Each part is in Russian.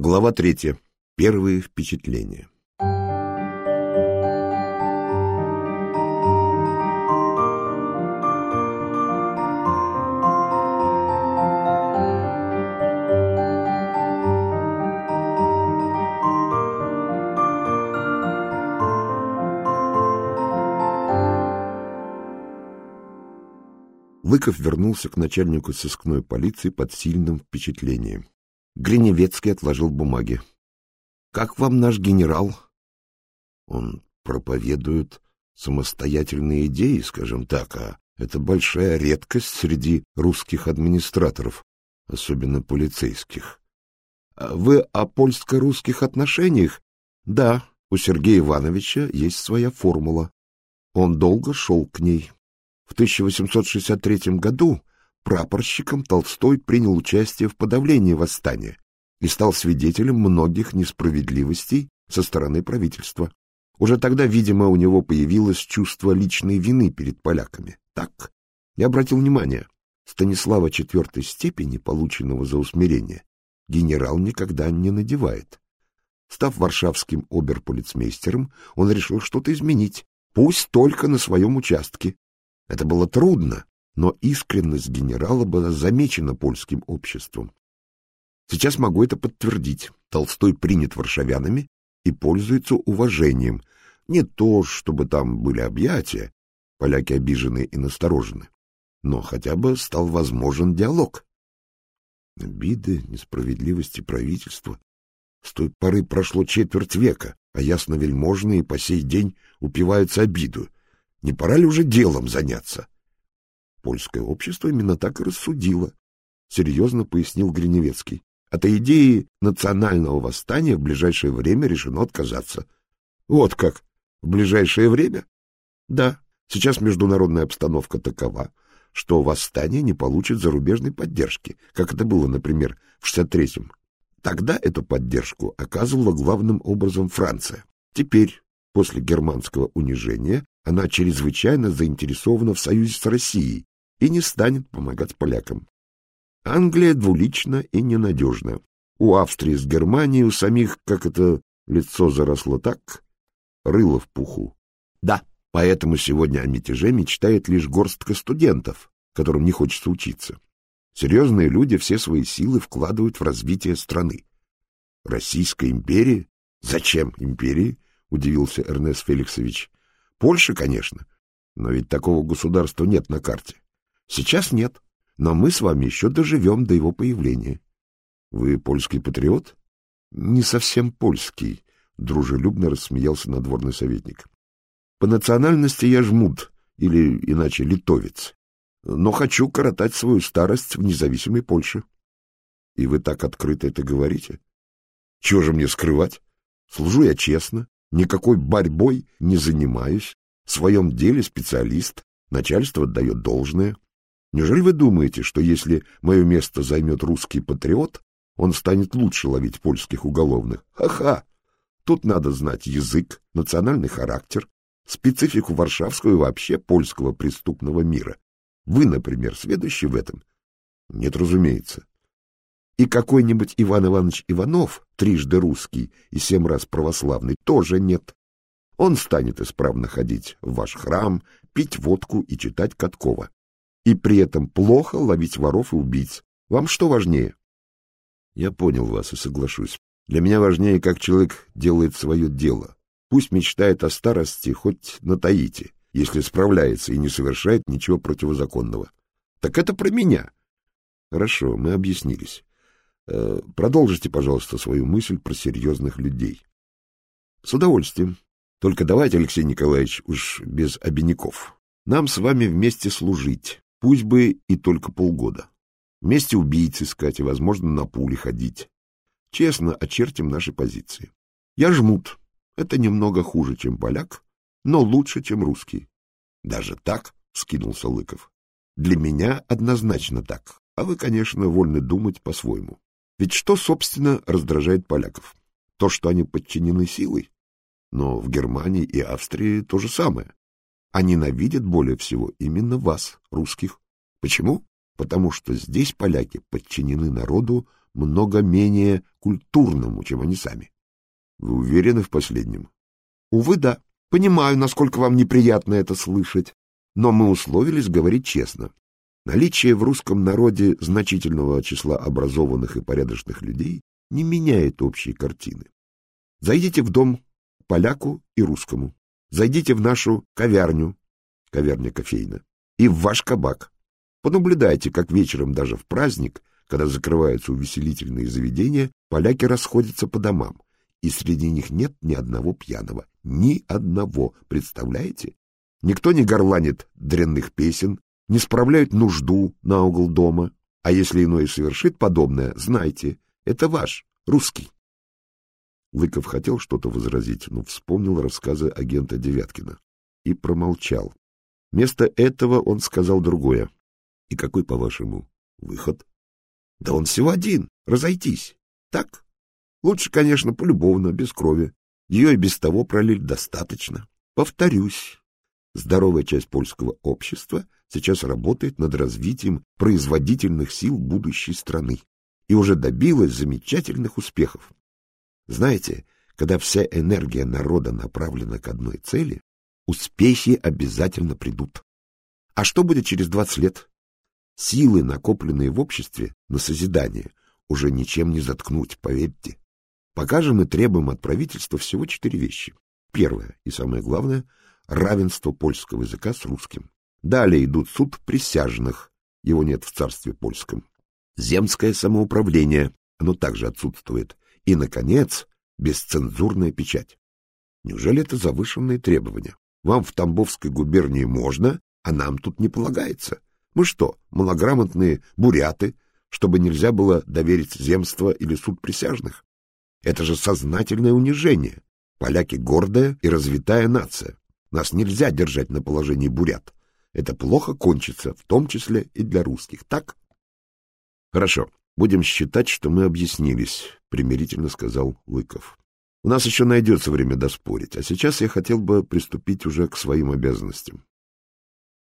Глава третья. Первые впечатления. Лыков вернулся к начальнику сыскной полиции под сильным впечатлением. Гриневецкий отложил бумаги. — Как вам наш генерал? — Он проповедует самостоятельные идеи, скажем так, а это большая редкость среди русских администраторов, особенно полицейских. А — Вы о польско-русских отношениях? — Да, у Сергея Ивановича есть своя формула. Он долго шел к ней. В 1863 году прапорщиком Толстой принял участие в подавлении восстания и стал свидетелем многих несправедливостей со стороны правительства. Уже тогда, видимо, у него появилось чувство личной вины перед поляками. Так, я обратил внимание, Станислава четвертой степени, полученного за усмирение, генерал никогда не надевает. Став варшавским оберполицмейстером, он решил что-то изменить, пусть только на своем участке, это было трудно, но искренность генерала была замечена польским обществом. Сейчас могу это подтвердить. Толстой принят варшавянами и пользуется уважением. Не то, чтобы там были объятия, поляки обижены и насторожены, но хотя бы стал возможен диалог. Обиды, несправедливости правительства. С той поры прошло четверть века, а ясновельможные по сей день упиваются обиду. Не пора ли уже делом заняться? Польское общество именно так и рассудило, — серьезно пояснил Гриневецкий. От идеи национального восстания в ближайшее время решено отказаться. Вот как? В ближайшее время? Да. Сейчас международная обстановка такова, что восстание не получит зарубежной поддержки, как это было, например, в 63-м. Тогда эту поддержку оказывала главным образом Франция. Теперь, после германского унижения, она чрезвычайно заинтересована в союзе с Россией и не станет помогать полякам. Англия двулична и ненадежна. У Австрии с Германией у самих, как это лицо заросло так, рыло в пуху. Да, поэтому сегодня о мятеже мечтает лишь горстка студентов, которым не хочется учиться. Серьезные люди все свои силы вкладывают в развитие страны. Российская империя? Зачем империи? — удивился Эрнест Феликсович. Польша, конечно, но ведь такого государства нет на карте. Сейчас нет, но мы с вами еще доживем до его появления. Вы польский патриот? Не совсем польский, дружелюбно рассмеялся надворный советник. По национальности я жмут, или иначе литовец, но хочу коротать свою старость в независимой Польше. И вы так открыто это говорите? Чего же мне скрывать? Служу я честно, Никакой борьбой не занимаюсь. В своем деле специалист, начальство отдает должное. Неужели вы думаете, что если мое место займет русский патриот, он станет лучше ловить польских уголовных? Ха-ха! Тут надо знать язык, национальный характер, специфику варшавского и вообще польского преступного мира. Вы, например, сведущий в этом? Нет, разумеется. И какой-нибудь Иван Иванович Иванов, трижды русский и семь раз православный, тоже нет. Он станет исправно ходить в ваш храм, пить водку и читать Каткова. И при этом плохо ловить воров и убийц. Вам что важнее? Я понял вас и соглашусь. Для меня важнее, как человек делает свое дело. Пусть мечтает о старости хоть на Таити, если справляется и не совершает ничего противозаконного. Так это про меня. Хорошо, мы объяснились. Э, продолжите, пожалуйста, свою мысль про серьезных людей. С удовольствием. Только давайте, Алексей Николаевич, уж без обиняков. Нам с вами вместе служить, пусть бы и только полгода. Вместе убийц искать и, возможно, на пули ходить. Честно очертим наши позиции. Я жмут. Это немного хуже, чем поляк, но лучше, чем русский. Даже так? — скинулся Лыков. Для меня однозначно так, а вы, конечно, вольны думать по-своему. Ведь что, собственно, раздражает поляков? То, что они подчинены силой. Но в Германии и Австрии то же самое. Они ненавидят более всего именно вас, русских. Почему? Потому что здесь поляки подчинены народу много менее культурному, чем они сами. Вы уверены в последнем? Увы, да. Понимаю, насколько вам неприятно это слышать, но мы условились говорить честно. Наличие в русском народе значительного числа образованных и порядочных людей не меняет общей картины. Зайдите в дом поляку и русскому. Зайдите в нашу ковярню, ковярня кофейна, и в ваш кабак. Понаблюдайте, как вечером даже в праздник, когда закрываются увеселительные заведения, поляки расходятся по домам, и среди них нет ни одного пьяного. Ни одного, представляете? Никто не горланит дрянных песен, не справляет нужду на угол дома. А если иной совершит подобное, знайте, это ваш, русский. Лыков хотел что-то возразить, но вспомнил рассказы агента Девяткина и промолчал. Вместо этого он сказал другое. — И какой, по-вашему, выход? — Да он всего один. Разойтись. Так? Лучше, конечно, полюбовно, без крови. Ее и без того пролили достаточно. Повторюсь, здоровая часть польского общества сейчас работает над развитием производительных сил будущей страны и уже добилась замечательных успехов. Знаете, когда вся энергия народа направлена к одной цели, успехи обязательно придут. А что будет через 20 лет? Силы, накопленные в обществе на созидание, уже ничем не заткнуть, поверьте. Пока же мы требуем от правительства всего четыре вещи. Первое и самое главное — равенство польского языка с русским. Далее идут суд присяжных, его нет в царстве польском. Земское самоуправление, оно также отсутствует. И, наконец, бесцензурная печать. Неужели это завышенные требования? Вам в Тамбовской губернии можно, а нам тут не полагается. Мы что, малограмотные буряты, чтобы нельзя было доверить земство или суд присяжных? Это же сознательное унижение. Поляки — гордая и развитая нация. Нас нельзя держать на положении бурят. Это плохо кончится, в том числе и для русских, так? Хорошо, будем считать, что мы объяснились, примирительно сказал Лыков. У нас еще найдется время доспорить, а сейчас я хотел бы приступить уже к своим обязанностям.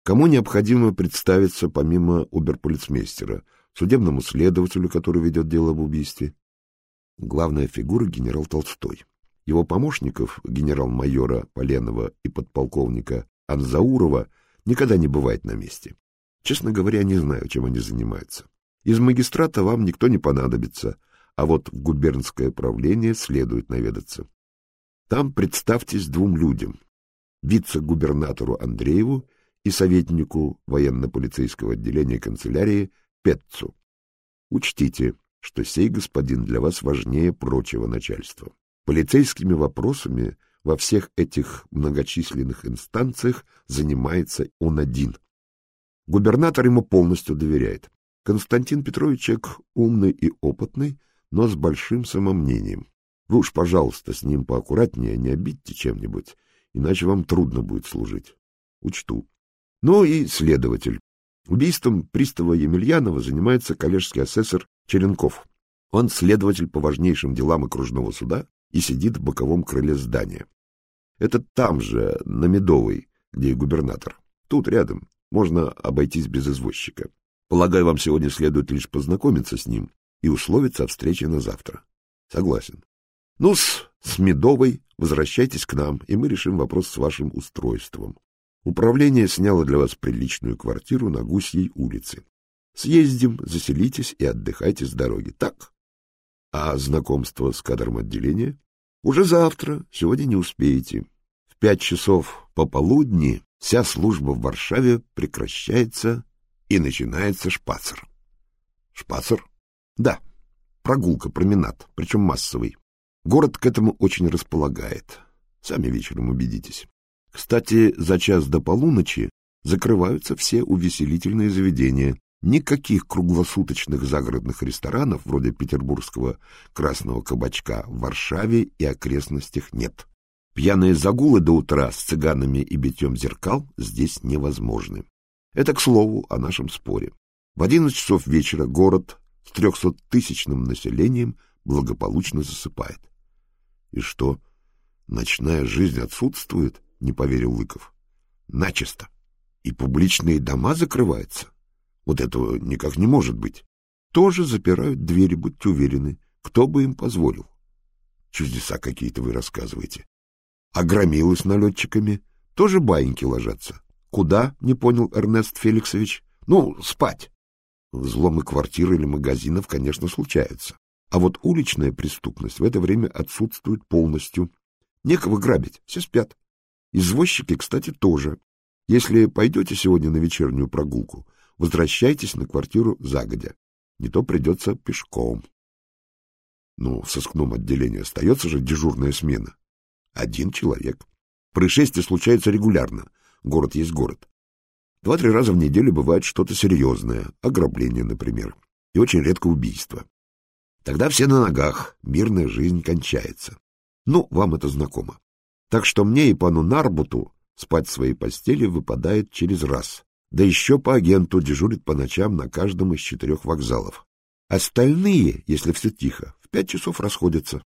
Кому необходимо представиться помимо оберполицмейстера, судебному следователю, который ведет дело об убийстве? Главная фигура — генерал Толстой. Его помощников, генерал-майора Поленова и подполковника Анзаурова, никогда не бывает на месте. Честно говоря, не знаю, чем они занимаются. Из магистрата вам никто не понадобится, а вот в губернское правление следует наведаться. Там представьтесь двум людям — вице-губернатору Андрееву и советнику военно-полицейского отделения канцелярии Петцу. Учтите, что сей господин для вас важнее прочего начальства. Полицейскими вопросами во всех этих многочисленных инстанциях занимается он один. Губернатор ему полностью доверяет. Константин Петрович человек умный и опытный, но с большим самомнением. Вы уж, пожалуйста, с ним поаккуратнее, не обидьте чем-нибудь, иначе вам трудно будет служить. Учту. Ну и следователь. Убийством пристава Емельянова занимается коллежский асессор Черенков. Он следователь по важнейшим делам окружного суда и сидит в боковом крыле здания. Это там же, на Медовой, где и губернатор. Тут рядом. Можно обойтись без извозчика. Полагаю, вам сегодня следует лишь познакомиться с ним и условиться о встрече на завтра. Согласен. ну с, с Медовой возвращайтесь к нам, и мы решим вопрос с вашим устройством. Управление сняло для вас приличную квартиру на Гусьей улице. Съездим, заселитесь и отдыхайте с дороги. Так? А знакомство с кадром отделения? Уже завтра, сегодня не успеете. В пять часов пополудни вся служба в Варшаве прекращается и начинается шпацер. Шпацер? Да, прогулка, променад, причем массовый. Город к этому очень располагает. Сами вечером убедитесь. Кстати, за час до полуночи закрываются все увеселительные заведения. Никаких круглосуточных загородных ресторанов, вроде петербургского «Красного кабачка», в Варшаве и окрестностях нет. Пьяные загулы до утра с цыганами и битьем зеркал здесь невозможны. Это, к слову, о нашем споре. В одиннадцать часов вечера город с трехсоттысячным населением благополучно засыпает. И что, ночная жизнь отсутствует? — не поверил Лыков. — Начисто. И публичные дома закрываются? Вот этого никак не может быть. Тоже запирают двери, будьте уверены. Кто бы им позволил? Чудеса какие-то вы рассказываете. А громилы с налетчиками тоже баиньки ложатся. Куда, не понял Эрнест Феликсович? Ну, спать. Взломы квартир или магазинов, конечно, случаются. А вот уличная преступность в это время отсутствует полностью. Некого грабить, все спят. Извозчики, кстати, тоже. Если пойдете сегодня на вечернюю прогулку, возвращайтесь на квартиру загодя. Не то придется пешком. Ну, в сыскном отделении остается же дежурная смена. Один человек. Происшествия случаются регулярно. Город есть город. Два-три раза в неделю бывает что-то серьезное, ограбление, например, и очень редко убийство. Тогда все на ногах, мирная жизнь кончается. Ну, вам это знакомо. Так что мне и пану Нарбуту спать в своей постели выпадает через раз. Да еще по агенту дежурит по ночам на каждом из четырех вокзалов. Остальные, если все тихо, в пять часов расходятся.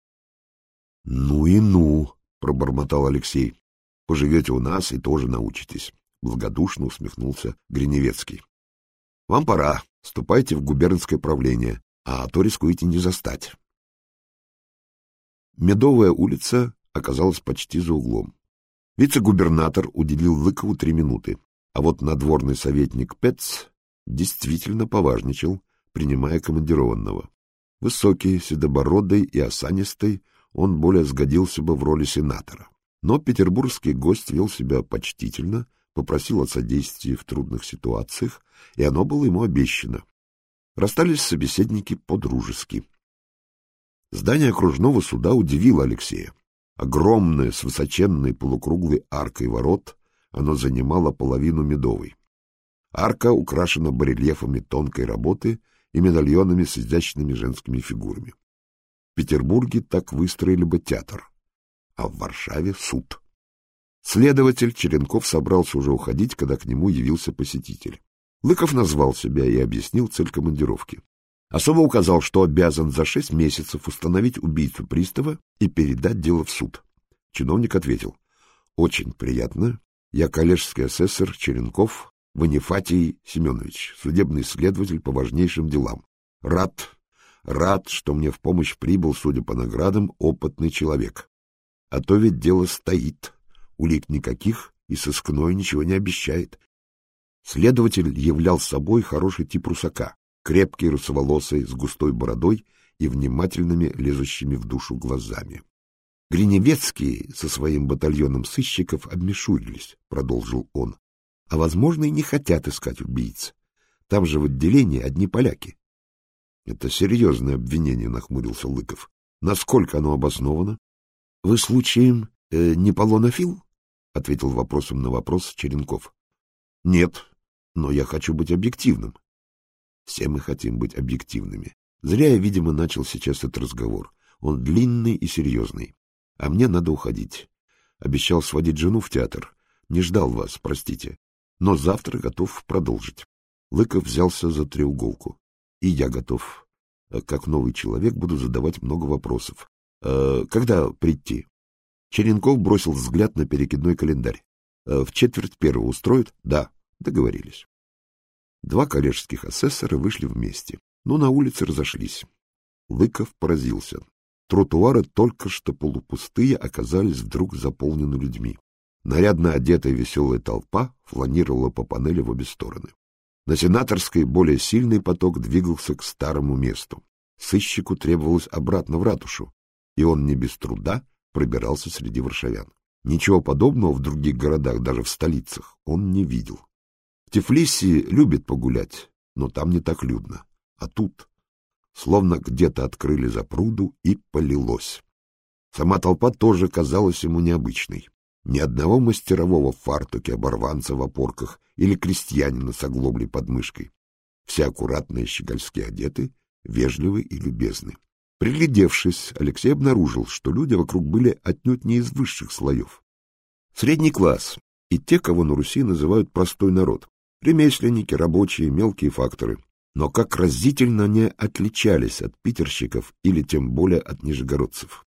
— Ну и ну, — пробормотал Алексей. — Поживете у нас и тоже научитесь. — благодушно усмехнулся Гриневецкий. — Вам пора. Ступайте в губернское правление, а то рискуете не застать. Медовая улица оказалась почти за углом. Вице-губернатор уделил Лыкову три минуты, а вот надворный советник Пец действительно поважничал, принимая командированного. Высокий, седобородый и осанистый, он более сгодился бы в роли сенатора. Но петербургский гость вел себя почтительно, попросил о содействии в трудных ситуациях, и оно было ему обещано. Расстались собеседники по-дружески. Здание окружного суда удивило Алексея. Огромное, с высоченной полукруглой аркой ворот, оно занимало половину медовой. Арка украшена барельефами тонкой работы и медальонами с изящными женскими фигурами. В Петербурге так выстроили бы театр, а в Варшаве — суд. Следователь Черенков собрался уже уходить, когда к нему явился посетитель. Лыков назвал себя и объяснил цель командировки. Особо указал, что обязан за шесть месяцев установить убийцу пристава и передать дело в суд. Чиновник ответил. — Очень приятно. Я коллежский асессор Черенков Ванифатий Семенович, судебный следователь по важнейшим делам. Рад, рад, что мне в помощь прибыл, судя по наградам, опытный человек. А то ведь дело стоит. Улик никаких, и сыскной ничего не обещает. Следователь являл собой хороший тип русака, крепкий, русоволосый, с густой бородой и внимательными, лезущими в душу глазами. Гриневецкие со своим батальоном сыщиков обмешурились, — продолжил он, — а, возможно, и не хотят искать убийц. Там же в отделении одни поляки. — Это серьезное обвинение, — нахмурился Лыков. — Насколько оно обосновано? — Вы случаем э, не полонофил? — ответил вопросом на вопрос Черенков. — Нет, но я хочу быть объективным. Все мы хотим быть объективными. Зря я, видимо, начал сейчас этот разговор. Он длинный и серьезный. А мне надо уходить. Обещал сводить жену в театр. Не ждал вас, простите. Но завтра готов продолжить. Лыков взялся за треуголку. И я готов. Как новый человек буду задавать много вопросов. Э, когда прийти? Черенков бросил взгляд на перекидной календарь. «Э, в четверть первого устроят? Да, договорились. Два коллежских асессора вышли вместе, но на улице разошлись. Лыков поразился. Тротуары, только что полупустые, оказались вдруг заполнены людьми. Нарядно одетая веселая толпа фланировала по панели в обе стороны. На сенаторской более сильный поток двигался к старому месту. Сыщику требовалось обратно в ратушу, и он не без труда пробирался среди варшавян. Ничего подобного в других городах, даже в столицах, он не видел. В Тифлисе любит погулять, но там не так людно. А тут словно где-то открыли запруду и полилось. Сама толпа тоже казалась ему необычной. Ни одного мастерового в фартуке, оборванца в опорках или крестьянина с оглоблей под мышкой. Все аккуратные щегольски одеты, вежливы и любезны. Приглядевшись, Алексей обнаружил, что люди вокруг были отнюдь не из высших слоев. Средний класс и те, кого на Руси называют простой народ, ремесленники, рабочие, мелкие факторы. Но как разительно они отличались от питерщиков или тем более от нижегородцев.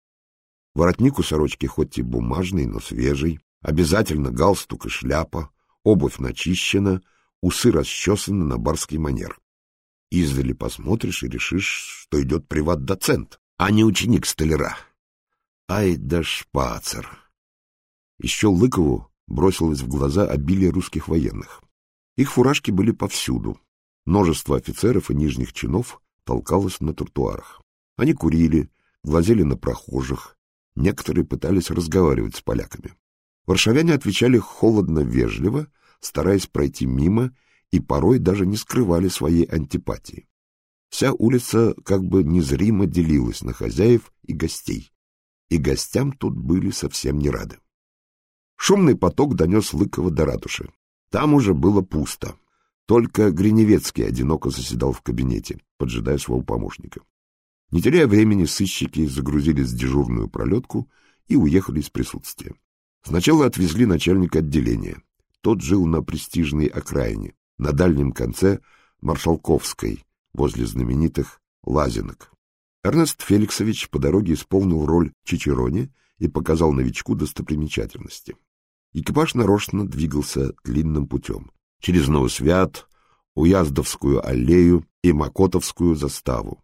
Воротник у сорочки хоть и бумажный, но свежий, обязательно галстук и шляпа, обувь начищена, усы расчесаны на барский манер. Издали посмотришь и решишь, что идет приват-доцент. а не ученик столяра. Ай да шпацер! Еще Лыкову бросилось в глаза обилие русских военных. Их фуражки были повсюду. Множество офицеров и нижних чинов толкалось на тротуарах. Они курили, глазели на прохожих, некоторые пытались разговаривать с поляками. Варшавяне отвечали холодно-вежливо, стараясь пройти мимо, и порой даже не скрывали своей антипатии. Вся улица как бы незримо делилась на хозяев и гостей, и гостям тут были совсем не рады. Шумный поток донес Лыкова до ратуши. Там уже было пусто. Только Гриневецкий одиноко заседал в кабинете, поджидая своего помощника. Не теряя времени, сыщики загрузились в дежурную пролетку и уехали из присутствия. Сначала отвезли начальника отделения. Тот жил на престижной окраине, на дальнем конце Маршалковской, возле знаменитых Лазинок. Эрнест Феликсович по дороге исполнил роль Чичерони и показал новичку достопримечательности. Экипаж нарочно двигался длинным путем. Через Новосвят, Уяздовскую аллею и Макотовскую заставу.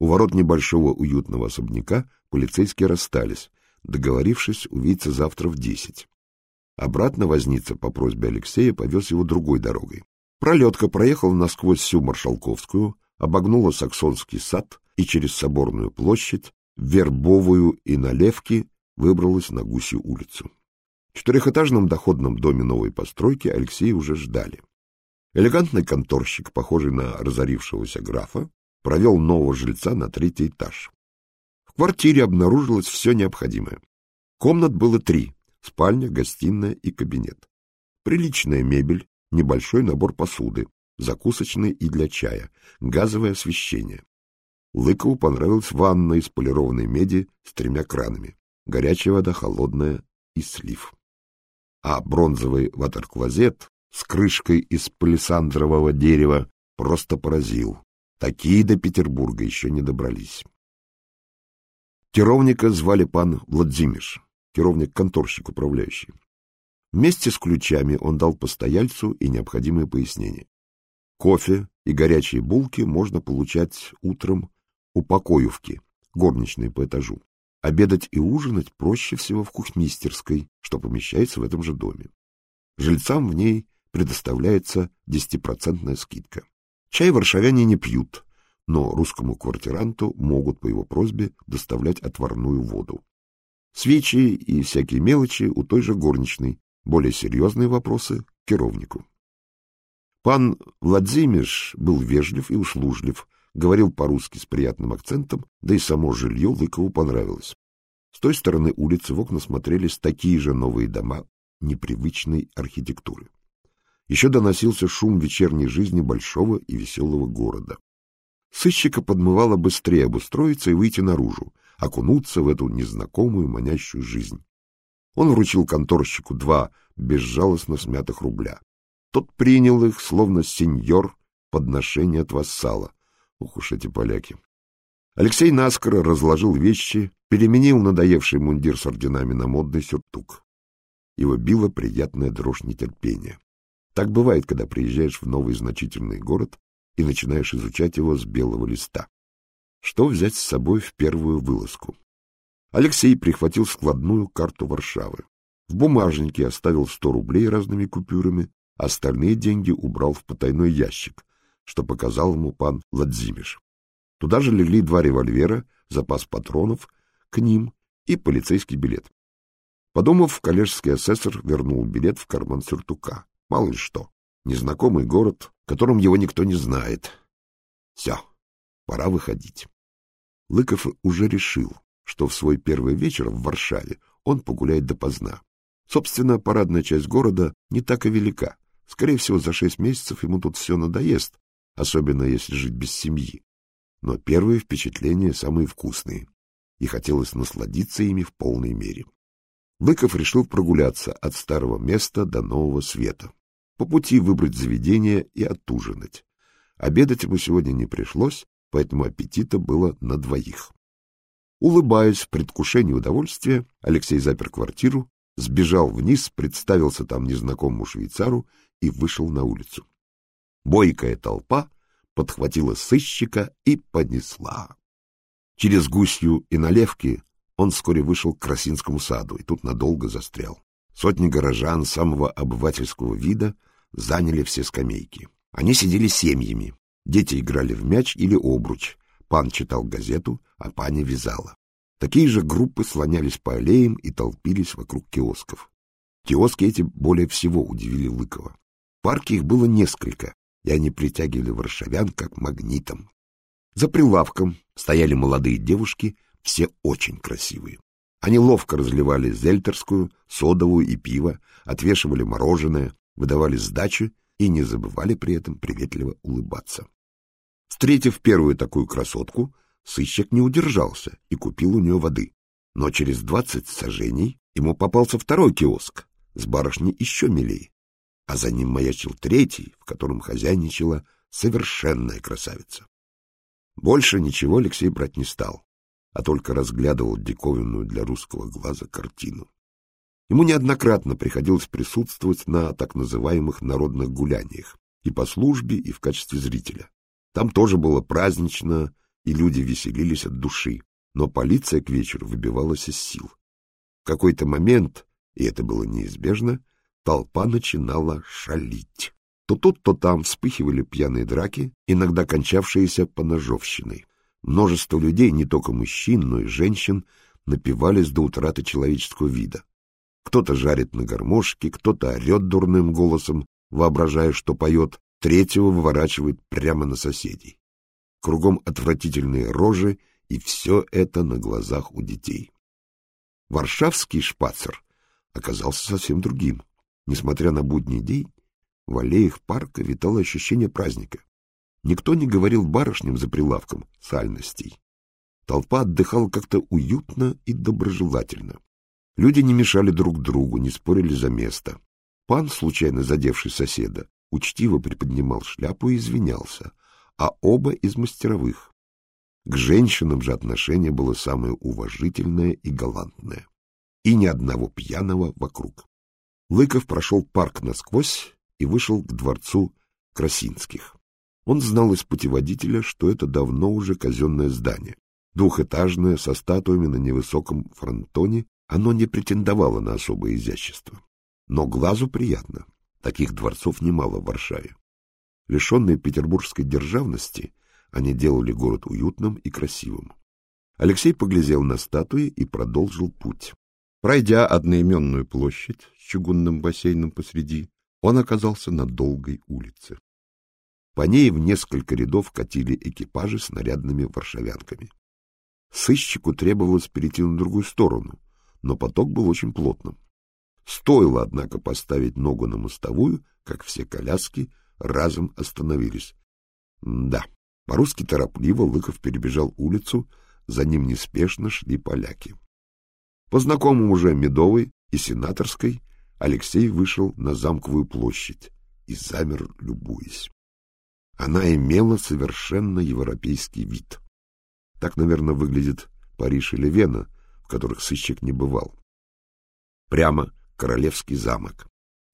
У ворот небольшого уютного особняка полицейские расстались, договорившись увидеться завтра в десять. Обратно возница по просьбе Алексея повез его другой дорогой. Пролетка проехала насквозь всю Маршалковскую, обогнула Саксонский сад и через Соборную площадь, Вербовую и Налевки выбралась на Гусью улицу. Четырехэтажном доходном доме новой постройки Алексея уже ждали. Элегантный конторщик, похожий на разорившегося графа, провел нового жильца на третий этаж. В квартире обнаружилось все необходимое. Комнат было три — спальня, гостиная и кабинет. Приличная мебель, небольшой набор посуды, закусочной и для чая, газовое освещение. Лыкову понравилась ванна из полированной меди с тремя кранами. Горячая вода, холодная и слив. А бронзовый ватерклозет с крышкой из палисандрового дерева просто поразил. Такие до Петербурга еще не добрались. Керовника звали пан Владимир, керовник-конторщик управляющий. Вместе с ключами он дал постояльцу и необходимые пояснения. Кофе и горячие булки можно получать утром у покоевки, горничной по этажу. Обедать и ужинать проще всего в кухмистерской, что помещается в этом же доме. Жильцам в ней предоставляется десятипроцентная скидка. Чай варшавяне не пьют, но русскому квартиранту могут по его просьбе доставлять отварную воду. Свечи и всякие мелочи у той же горничной, более серьезные вопросы — керовнику. Пан Владимир был вежлив и услужлив, говорил по-русски с приятным акцентом, да и само жилье Лыкову понравилось. С той стороны улицы в окна смотрелись такие же новые дома непривычной архитектуры. Еще доносился шум вечерней жизни большого и веселого города. Сыщика подмывало быстрее обустроиться и выйти наружу, окунуться в эту незнакомую манящую жизнь. Он вручил конторщику два безжалостно смятых рубля. Тот принял их, словно сеньор, подношение от вассала. Ух уж эти поляки! Алексей наскоро разложил вещи, переменил надоевший мундир с орденами на модный сюртук. Его била приятная дрожь нетерпения. Так бывает, когда приезжаешь в новый значительный город и начинаешь изучать его с белого листа. Что взять с собой в первую вылазку? Алексей прихватил складную карту Варшавы. В бумажнике оставил сто рублей разными купюрами, остальные деньги убрал в потайной ящик, что показал ему пан Владимир. Туда же легли два револьвера, запас патронов к ним и полицейский билет. Подумав, коллежский асессор вернул билет в карман сюртука. Мало ли что. Незнакомый город, в котором его никто не знает. Все, пора выходить. Лыков уже решил, что в свой первый вечер в Варшаве он погуляет допоздна. Собственно, парадная часть города не так и велика. Скорее всего, за шесть месяцев ему тут все надоест, особенно если жить без семьи. Но первые впечатления самые вкусные, и хотелось насладиться ими в полной мере. Лыков решил прогуляться от старого места до нового света. По пути выбрать заведение и отужинать. Обедать ему сегодня не пришлось, поэтому аппетита было на двоих. Улыбаясь в предвкушении удовольствия, Алексей запер квартиру, сбежал вниз, представился там незнакомому швейцару и вышел на улицу. Бойкая толпа подхватила сыщика и понесла. Через Гусью и Налевки он вскоре вышел к Красинскому саду и тут надолго застрял. Сотни горожан самого обывательского вида заняли все скамейки. Они сидели семьями. Дети играли в мяч или обруч. Пан читал газету, а паня вязала. Такие же группы слонялись по аллеям и толпились вокруг киосков. Киоски эти более всего удивили Лыкова. В парке их было несколько, и они притягивали варшавян как магнитом. За прилавком стояли молодые девушки, все очень красивые. Они ловко разливали зельтерскую, содовую и пиво, отвешивали мороженое, выдавали сдачу и не забывали при этом приветливо улыбаться. Встретив первую такую красотку, сыщик не удержался и купил у нее воды. Но через двадцать сажений ему попался второй киоск с барышней еще милей, а за ним маячил третий, в котором хозяйничала совершенная красавица. Больше ничего Алексей брать не стал, а только разглядывал диковинную для русского глаза картину. Ему неоднократно приходилось присутствовать на так называемых народных гуляниях и по службе, и в качестве зрителя. Там тоже было празднично, и люди веселились от души, но полиция к вечеру выбивалась из сил. В какой-то момент, и это было неизбежно, толпа начинала шалить. То тут, то там вспыхивали пьяные драки, иногда кончавшиеся поножовщиной. Множество людей, не только мужчин, но и женщин, напивались до утраты человеческого вида. Кто-то жарит на гармошке, кто-то орет дурным голосом, воображая, что поет, третьего выворачивает прямо на соседей. Кругом отвратительные рожи, и все это на глазах у детей. Варшавский шпацер оказался совсем другим. Несмотря на будний день, в аллеях парка витало ощущение праздника. Никто не говорил барышням за прилавком сальностей. Толпа отдыхала как-то уютно и доброжелательно. Люди не мешали друг другу, не спорили за место. Пан, случайно задевший соседа, учтиво приподнимал шляпу и извинялся, а оба из мастеровых. К женщинам же отношение было самое уважительное и галантное. И ни одного пьяного вокруг. Лыков прошел парк насквозь и вышел к дворцу Красинских. Он знал из путеводителя, что это давно уже казенное здание. Двухэтажное, со статуями на невысоком фронтоне, оно не претендовало на особое изящество. Но глазу приятно. Таких дворцов немало в Варшаве. Лишенные петербургской державности, они делали город уютным и красивым. Алексей поглядел на статуи и продолжил путь. Пройдя одноименную площадь с чугунным бассейном посреди, он оказался на долгой улице. По ней в несколько рядов катили экипажи с нарядными варшавянками. Сыщику требовалось перейти на другую сторону, но поток был очень плотным. Стоило, однако, поставить ногу на мостовую, как все коляски разом остановились. Да, по-русски торопливо Лыков перебежал улицу, за ним неспешно шли поляки. По знакомым уже Медовой и Сенаторской Алексей вышел на замковую площадь и замер, любуясь. Она имела совершенно европейский вид. Так, наверное, выглядит Париж или Вена, в которых сыщик не бывал. Прямо Королевский замок.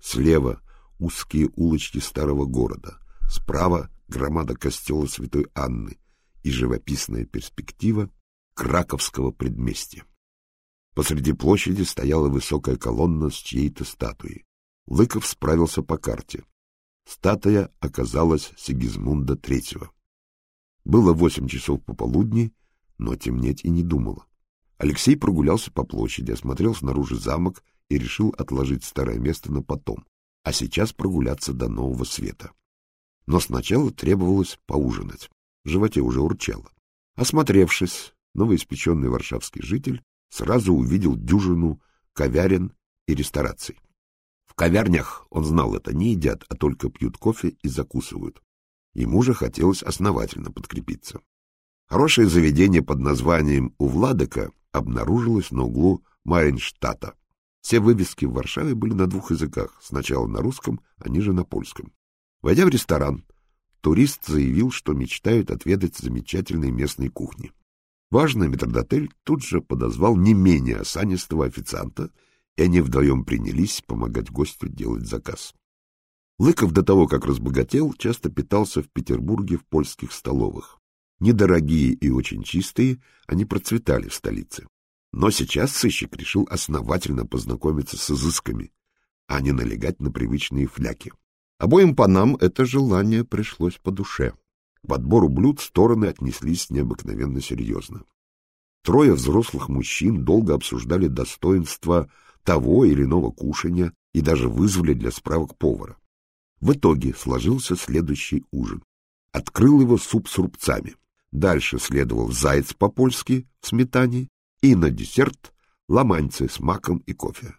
Слева узкие улочки старого города. Справа громада костела Святой Анны и живописная перспектива Краковского предместья. Посреди площади стояла высокая колонна с чьей-то статуей. Лыков справился по карте. Статуя оказалась Сигизмунда Третьего. Было восемь часов пополудни, но темнеть и не думало. Алексей прогулялся по площади, осмотрел снаружи замок и решил отложить старое место на потом, а сейчас прогуляться до нового света. Но сначала требовалось поужинать. В животе уже урчало. Осмотревшись, новоиспеченный варшавский житель сразу увидел дюжину ковярен и рестораций. В ковярнях, он знал это, не едят, а только пьют кофе и закусывают. Ему же хотелось основательно подкрепиться. Хорошее заведение под названием «У Владыка» обнаружилось на углу Майнштадта. Все вывески в Варшаве были на двух языках, сначала на русском, а ниже на польском. Войдя в ресторан, турист заявил, что мечтает отведать замечательной местной кухни. Важный метрдотель тут же подозвал не менее осанистого официанта, и они вдвоем принялись помогать гостю делать заказ. Лыков до того, как разбогател, часто питался в Петербурге в польских столовых. Недорогие и очень чистые, они процветали в столице. Но сейчас сыщик решил основательно познакомиться с изысками, а не налегать на привычные фляки. Обоим панам это желание пришлось по душе. К подбору блюд стороны отнеслись необыкновенно серьезно. Трое взрослых мужчин долго обсуждали достоинства того или иного кушания и даже вызвали для справок повара. В итоге сложился следующий ужин. Открыл его суп с рубцами. Дальше следовал заяц по-польски в сметане и на десерт ломаньцы с маком и кофе.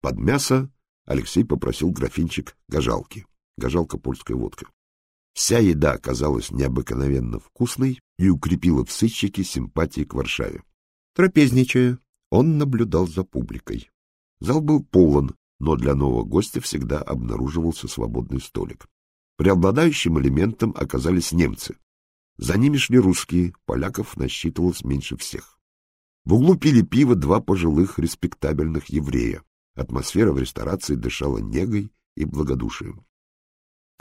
Под мясо Алексей попросил графинчик гажалки. Гажалка — польская водка. Вся еда оказалась необыкновенно вкусной и укрепила в сыщике симпатии к Варшаве. Трапезничая, он наблюдал за публикой. Зал был полон, но для нового гостя всегда обнаруживался свободный столик. Преобладающим элементом оказались немцы. За ними шли русские, поляков насчитывалось меньше всех. В углу пили пиво два пожилых респектабельных еврея. Атмосфера в ресторации дышала негой и благодушием.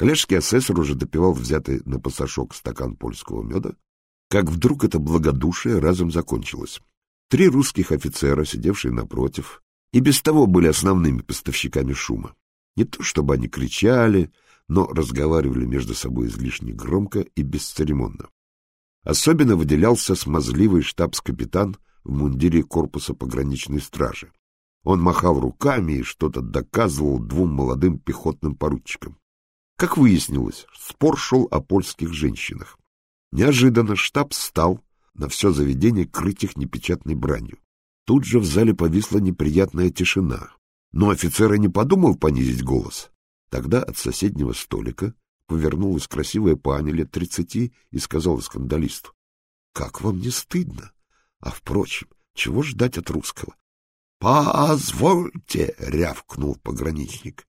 Коллежский асессор уже допивал взятый на пасашок стакан польского меда, как вдруг это благодушие разом закончилось. Три русских офицера, сидевшие напротив, и без того были основными поставщиками шума. Не то чтобы они кричали, но разговаривали между собой излишне громко и бесцеремонно. Особенно выделялся смазливый штабс-капитан в мундире корпуса пограничной стражи. Он махал руками и что-то доказывал двум молодым пехотным поручикам. Как выяснилось, спор шел о польских женщинах. Неожиданно штаб стал на все заведение крыть их непечатной бранью. Тут же в зале повисла неприятная тишина. Но офицер и не подумал понизить голос. Тогда от соседнего столика повернулась красивая паня лет тридцати и сказала скандалисту. — Как вам не стыдно? А, впрочем, чего ждать от русского? — Позвольте, — рявкнул пограничник.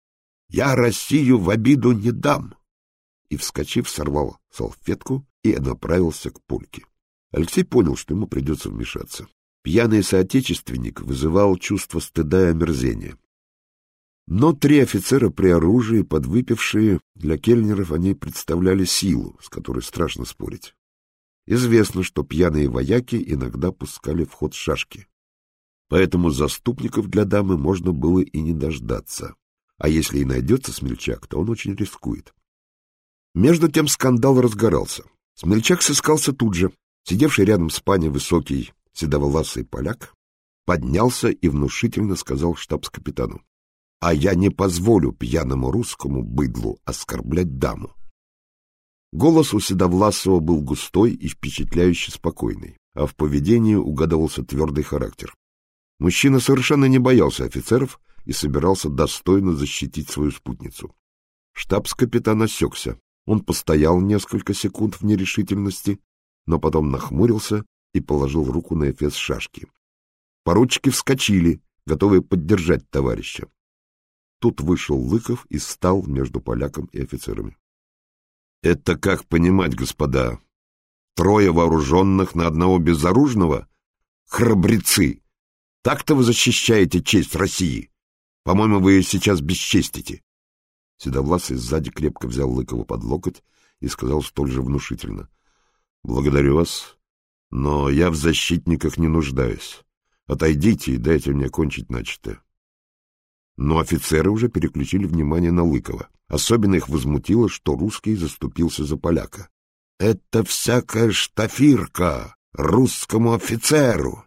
Я Россию в обиду не дам. И, вскочив, сорвал салфетку и направился к пульке. Алексей понял, что ему придется вмешаться. Пьяный соотечественник вызывал чувство стыда и омерзения. Но три офицера при оружии, подвыпившие, для кельнеров они представляли силу, с которой страшно спорить. Известно, что пьяные вояки иногда пускали в ход шашки. Поэтому заступников для дамы можно было и не дождаться а если и найдется смельчак, то он очень рискует. Между тем скандал разгорался. Смельчак сыскался тут же. Сидевший рядом с паней высокий, седоволасый поляк поднялся и внушительно сказал штабс-капитану. — А я не позволю пьяному русскому быдлу оскорблять даму. Голос у Седовласова был густой и впечатляюще спокойный, а в поведении угадывался твердый характер. Мужчина совершенно не боялся офицеров, и собирался достойно защитить свою спутницу. Штабс-капитан осекся. Он постоял несколько секунд в нерешительности, но потом нахмурился и положил руку на эфес шашки. Поручики вскочили, готовые поддержать товарища. Тут вышел Лыков и стал между поляком и офицерами. — Это как понимать, господа? Трое вооруженных на одного безоружного? Храбрецы! Так-то вы защищаете честь России! По-моему, вы сейчас бесчестите. Седовласый сзади крепко взял Лыкова под локоть и сказал столь же внушительно. — Благодарю вас, но я в защитниках не нуждаюсь. Отойдите и дайте мне кончить начатое. Но офицеры уже переключили внимание на Лыкова. Особенно их возмутило, что русский заступился за поляка. — Это всякая штафирка русскому офицеру!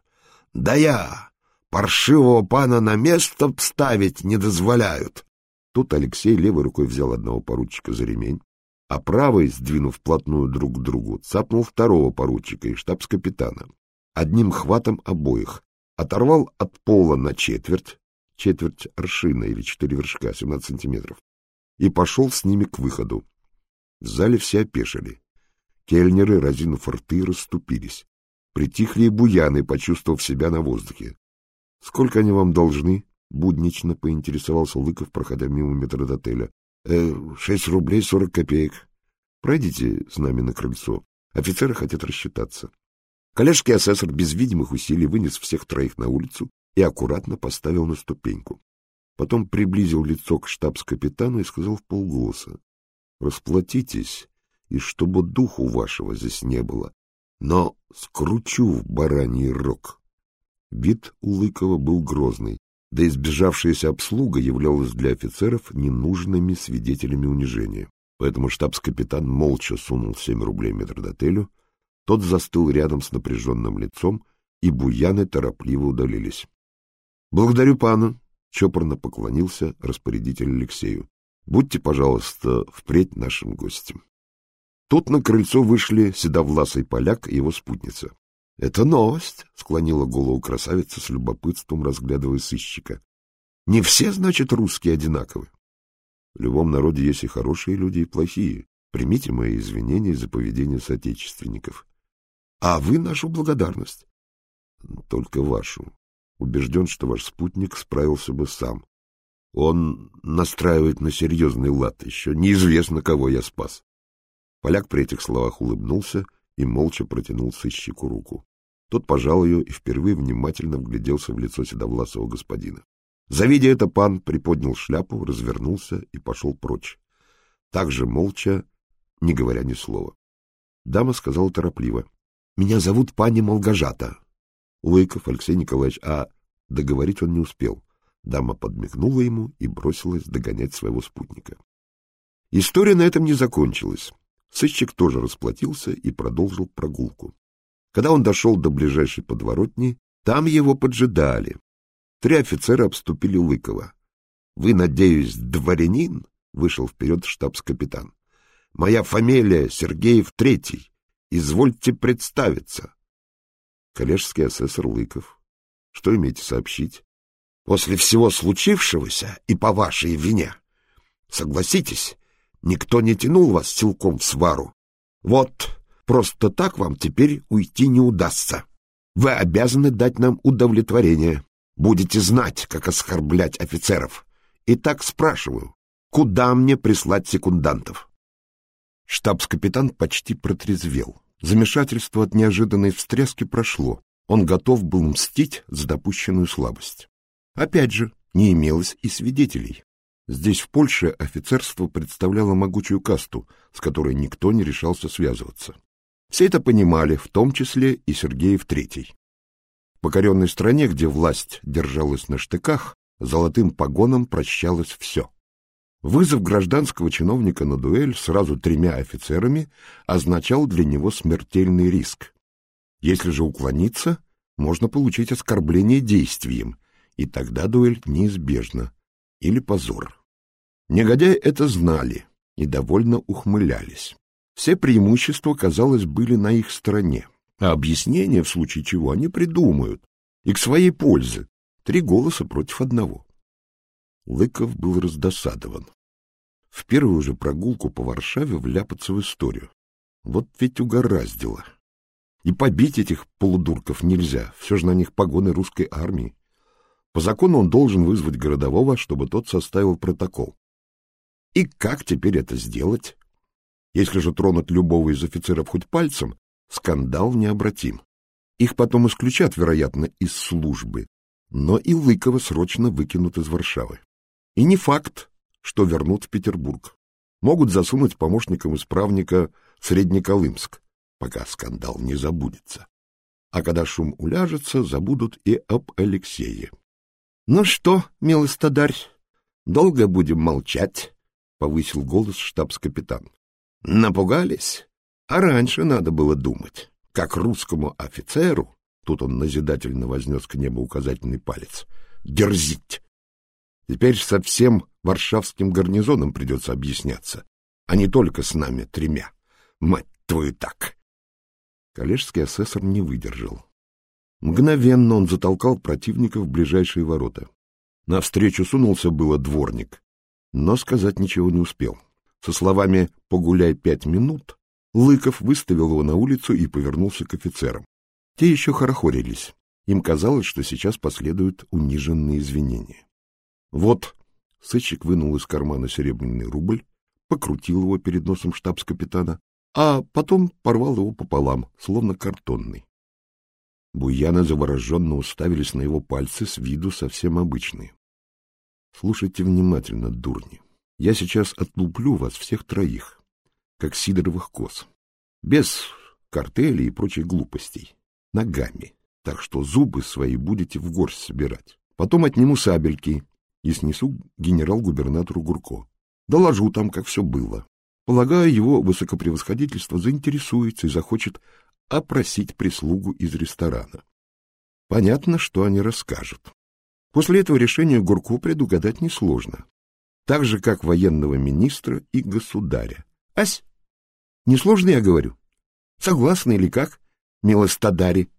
Да я! Паршивого пана на место вставить не дозволяют. Тут Алексей левой рукой взял одного поручика за ремень, а правой, сдвинув вплотную друг к другу, цапнул второго поручика и штабс-капитана. Одним хватом обоих оторвал от пола на четверть, четверть аршина или четыре вершка, 17 сантиметров, и пошел с ними к выходу. В зале все опешили. Кельнеры, разинув рты, расступились. Притихли и буяны, почувствовав себя на воздухе. — Сколько они вам должны? — буднично поинтересовался Лыков, проходя мимо метродотеля. «Э, — Шесть рублей сорок копеек. Пройдите с нами на крыльцо. Офицеры хотят рассчитаться. Коллежский асессор без видимых усилий вынес всех троих на улицу и аккуратно поставил на ступеньку. Потом приблизил лицо к штабс-капитану и сказал в полголоса. — Расплатитесь, и чтобы духу вашего здесь не было. но скручу в бараний рог. Вид у Лыкова был грозный, да и сбежавшаяся обслуга являлась для офицеров ненужными свидетелями унижения. Поэтому штабс-капитан молча сунул семь рублей метрдотелю, тот застыл рядом с напряженным лицом, и буяны торопливо удалились. — Благодарю пана, — чопорно поклонился распорядитель Алексею. — Будьте, пожалуйста, впредь нашим гостем. Тут на крыльцо вышли седовласый поляк и его спутница. — Это новость, — склонила голову красавица с любопытством, разглядывая сыщика. — Не все, значит, русские одинаковы. В любом народе есть и хорошие люди, и плохие. Примите мои извинения за поведение соотечественников. А вы нашу благодарность. Только вашу. Убежден, что ваш спутник справился бы сам. Он настраивает на серьезный лад. Еще неизвестно, кого я спас. Поляк при этих словах улыбнулся и молча протянул сыщику руку. Тот пожал ее и впервые внимательно вгляделся в лицо седовласого господина. Завидя это, пан приподнял шляпу, развернулся и пошел прочь. Так же молча, не говоря ни слова. Дама сказала торопливо. — Меня зовут пани Молгожата. Лыков Алексей Николаевич, а договорить он не успел. Дама подмигнула ему и бросилась догонять своего спутника. История на этом не закончилась. Сыщик тоже расплатился и продолжил прогулку. Когда он дошел до ближайшей подворотни, там его поджидали. Три офицера обступили Лыкова. — Вы, надеюсь, дворянин? — вышел вперед штабс-капитан. — Моя фамилия Сергеев Третий. Извольте представиться. Коллежский асессор Лыков. Что имеете сообщить? После всего случившегося и по вашей вине, согласитесь, Никто не тянул вас силком в свару. Вот, просто так вам теперь уйти не удастся. Вы обязаны дать нам удовлетворение. Будете знать, как оскорблять офицеров. Итак, спрашиваю, куда мне прислать секундантов? Штабс-капитан почти протрезвел. Замешательство от неожиданной встряски прошло. Он готов был мстить за допущенную слабость. Опять же, не имелось и свидетелей. Здесь, в Польше, офицерство представляло могучую касту, с которой никто не решался связываться. Все это понимали, в том числе и Сергеев Третий. В покоренной стране, где власть держалась на штыках, золотым погоном прощалось все. Вызов гражданского чиновника на дуэль сразу тремя офицерами означал для него смертельный риск. Если же уклониться, можно получить оскорбление действием, и тогда дуэль неизбежна, или позор. Негодяи это знали и довольно ухмылялись. Все преимущества, казалось, были на их стороне, а объяснения, в случае чего, они придумают, и к своей пользе. Три голоса против одного. Лыков был раздосадован. В первую же прогулку по Варшаве вляпаться в историю. Вот ведь угораздило. И побить этих полудурков нельзя, все же на них погоны русской армии. По закону он должен вызвать городового, чтобы тот составил протокол. И как теперь это сделать? Если же тронуть любого из офицеров хоть пальцем, скандал необратим. Их потом исключат, вероятно, из службы, но и Лыкова срочно выкинут из Варшавы. И не факт, что вернут в Петербург. Могут засунуть помощником исправника в Среднеколымск, пока скандал не забудется. А когда шум уляжется, забудут и об Алексее. — Ну что, милый стадарь, долго будем молчать? — повысил голос штабс-капитан. — Напугались? А раньше надо было думать, как русскому офицеру, тут он назидательно вознес к небу указательный палец, дерзить. Теперь со всем варшавским гарнизоном придется объясняться, а не только с нами тремя. Мать твою так! Коллежский асессор не выдержал. Мгновенно он затолкал противника в ближайшие ворота. Навстречу сунулся было дворник, но сказать ничего не успел. Со словами «погуляй пять минут» Лыков выставил его на улицу и повернулся к офицерам. Те еще хорохорились. Им казалось, что сейчас последуют униженные извинения. Вот сыщик вынул из кармана серебряный рубль, покрутил его перед носом штабс-капитана, а потом порвал его пополам, словно картонный. Буяны завороженно уставились на его пальцы с виду совсем обычные. Слушайте внимательно, дурни. Я сейчас отлуплю вас всех троих, как сидоровых коз. Без картели и прочих глупостей. Ногами. Так что зубы свои будете в горсть собирать. Потом отниму сабельки и снесу генерал-губернатору Гурко. Доложу там, как все было. Полагаю, его высокопревосходительство заинтересуется и захочет опросить прислугу из ресторана. Понятно, что они расскажут. После этого решения Гурко предугадать несложно. Так же, как военного министра и государя. Ась, несложно я говорю? Согласны или как, милостадари?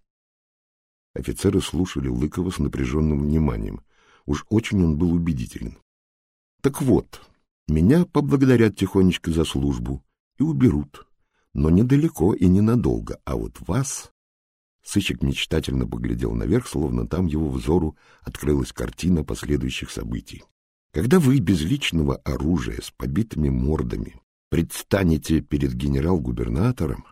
Офицеры слушали Лыкова с напряженным вниманием. Уж очень он был убедителен. Так вот, меня поблагодарят тихонечко за службу и уберут. Но недалеко и ненадолго. А вот вас... Сыщик мечтательно поглядел наверх, словно там его взору открылась картина последующих событий. Когда вы без личного оружия с побитыми мордами предстанете перед генерал-губернатором,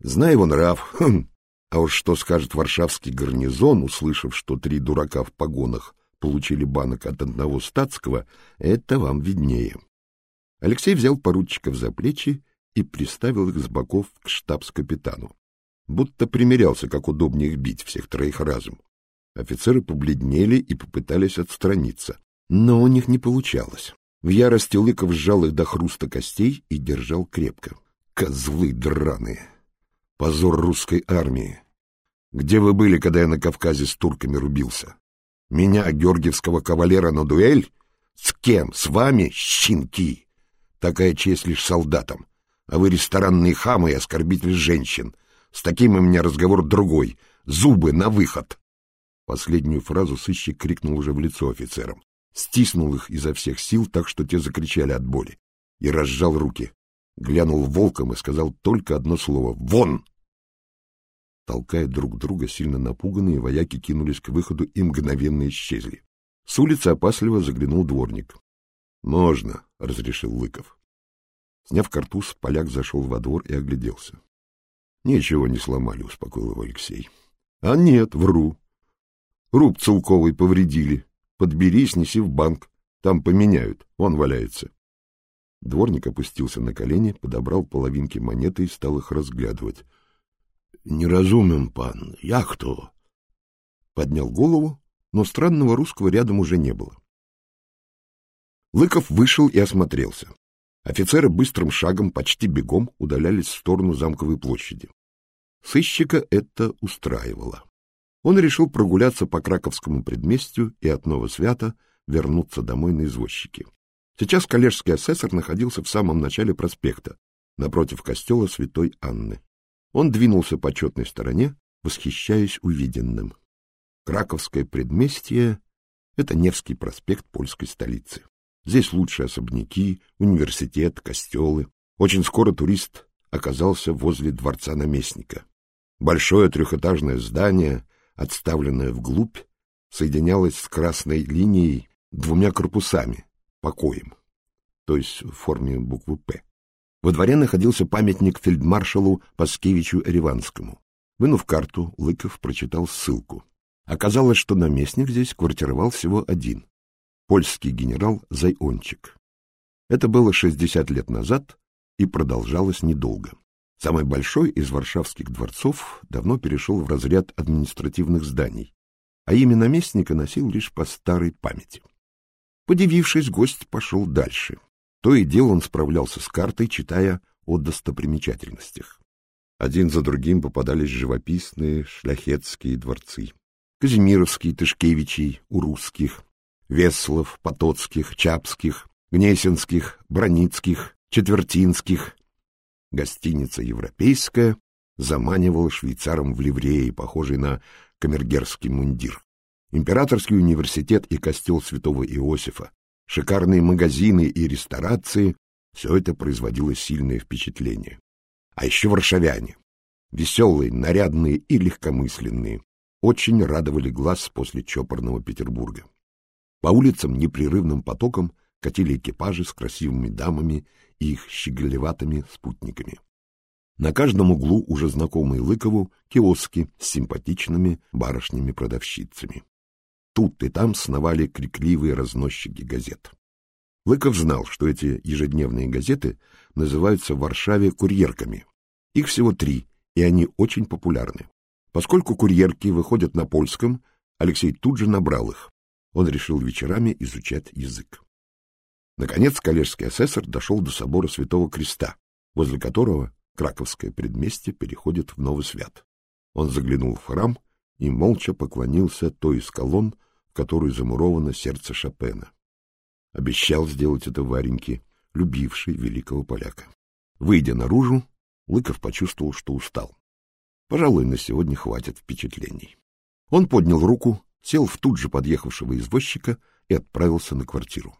зная его нрав, хм, а уж что скажет варшавский гарнизон, услышав, что три дурака в погонах получили банок от одного статского, это вам виднее. Алексей взял поручиков за плечи и приставил их с боков к штабс-капитану. Будто примерялся, как удобнее их бить всех троих разом. Офицеры побледнели и попытались отстраниться, но у них не получалось. В ярости Лыков сжал их до хруста костей и держал крепко. Козлы драные! Позор русской армии! Где вы были, когда я на Кавказе с турками рубился? Меня, георгиевского кавалера, на дуэль? С кем? С вами, щенки? Такая честь лишь солдатам. А вы ресторанные хамы и оскорбитель женщин. С таким у меня разговор другой. Зубы на выход. Последнюю фразу сыщик крикнул уже в лицо офицерам. Стиснул их изо всех сил, так что те закричали от боли. И разжал руки. Глянул волком и сказал только одно слово «Вон!». Толкая друг друга, сильно напуганные вояки кинулись к выходу и мгновенно исчезли. С улицы опасливо заглянул дворник. — Можно, — разрешил Лыков. Сняв картуз, поляк зашел во двор и огляделся. — Ничего не сломали, — успокоил его Алексей. — А нет, вру. Руб целковый повредили. Подбери, снеси в банк. Там поменяют. Он валяется. Дворник опустился на колени, подобрал половинки монеты и стал их разглядывать. — Неразумен, пан. Я кто? Поднял голову, но странного русского рядом уже не было. Лыков вышел и осмотрелся. Офицеры быстрым шагом, почти бегом, удалялись в сторону замковой площади. Сыщика это устраивало. Он решил прогуляться по Краковскому предместью и от Новосвята вернуться домой на извозчике. Сейчас коллежский асессор находился в самом начале проспекта, напротив костела святой Анны. Он двинулся по четной стороне, восхищаясь увиденным. Краковское предместье — это Невский проспект польской столицы. Здесь лучшие особняки, университет, костелы. Очень скоро турист оказался возле дворца наместника. Большое трехэтажное здание, отставленное вглубь, соединялось с красной линией двумя корпусами, покоем, то есть в форме буквы «П». Во дворе находился памятник фельдмаршалу Паскевичу Ереванскому. Вынув карту, Лыков прочитал ссылку. Оказалось, что наместник здесь квартировал всего один польский генерал Зайончик. Это было 60 лет назад и продолжалось недолго. Самый большой из варшавских дворцов давно перешел в разряд административных зданий, а имя наместника носил лишь по старой памяти. Подивившись, гость пошел дальше. То и дело он справлялся с картой, читая о достопримечательностях. Один за другим попадались живописные шляхетские дворцы. Казимировский, Тышкевичий, Урусских, Веслов, Потоцких, Чапских, Гнесинских, Броницких, Четвертинских. Гостиница «Европейская» заманивала швейцаром в ливреи, похожий на камергерский мундир. Императорский университет и костел святого Иосифа, шикарные магазины и ресторации — все это производило сильное впечатление. А еще варшавяне. Веселые, нарядные и легкомысленные. Очень радовали глаз после чопорного Петербурга. По улицам непрерывным потоком катили экипажи с красивыми дамами и их щеголеватыми спутниками. На каждом углу уже знакомые Лыкову киоски с симпатичными барышнями-продавщицами. Тут и там сновали крикливые разносчики газет. Лыков знал, что эти ежедневные газеты называются в Варшаве курьерками. Их всего три, и они очень популярны. Поскольку курьерки выходят на польском, Алексей тут же набрал их. Он решил вечерами изучать язык. Наконец коллежский асессор дошел до собора Святого Креста, возле которого Краковское предместье переходит в Новый Свят. Он заглянул в храм и молча поклонился той из колонн, в которую замуровано сердце Шопена. Обещал сделать это Вареньке, любивший великого поляка. Выйдя наружу, Лыков почувствовал, что устал. Пожалуй, на сегодня хватит впечатлений. Он поднял руку, сел в тут же подъехавшего извозчика и отправился на квартиру.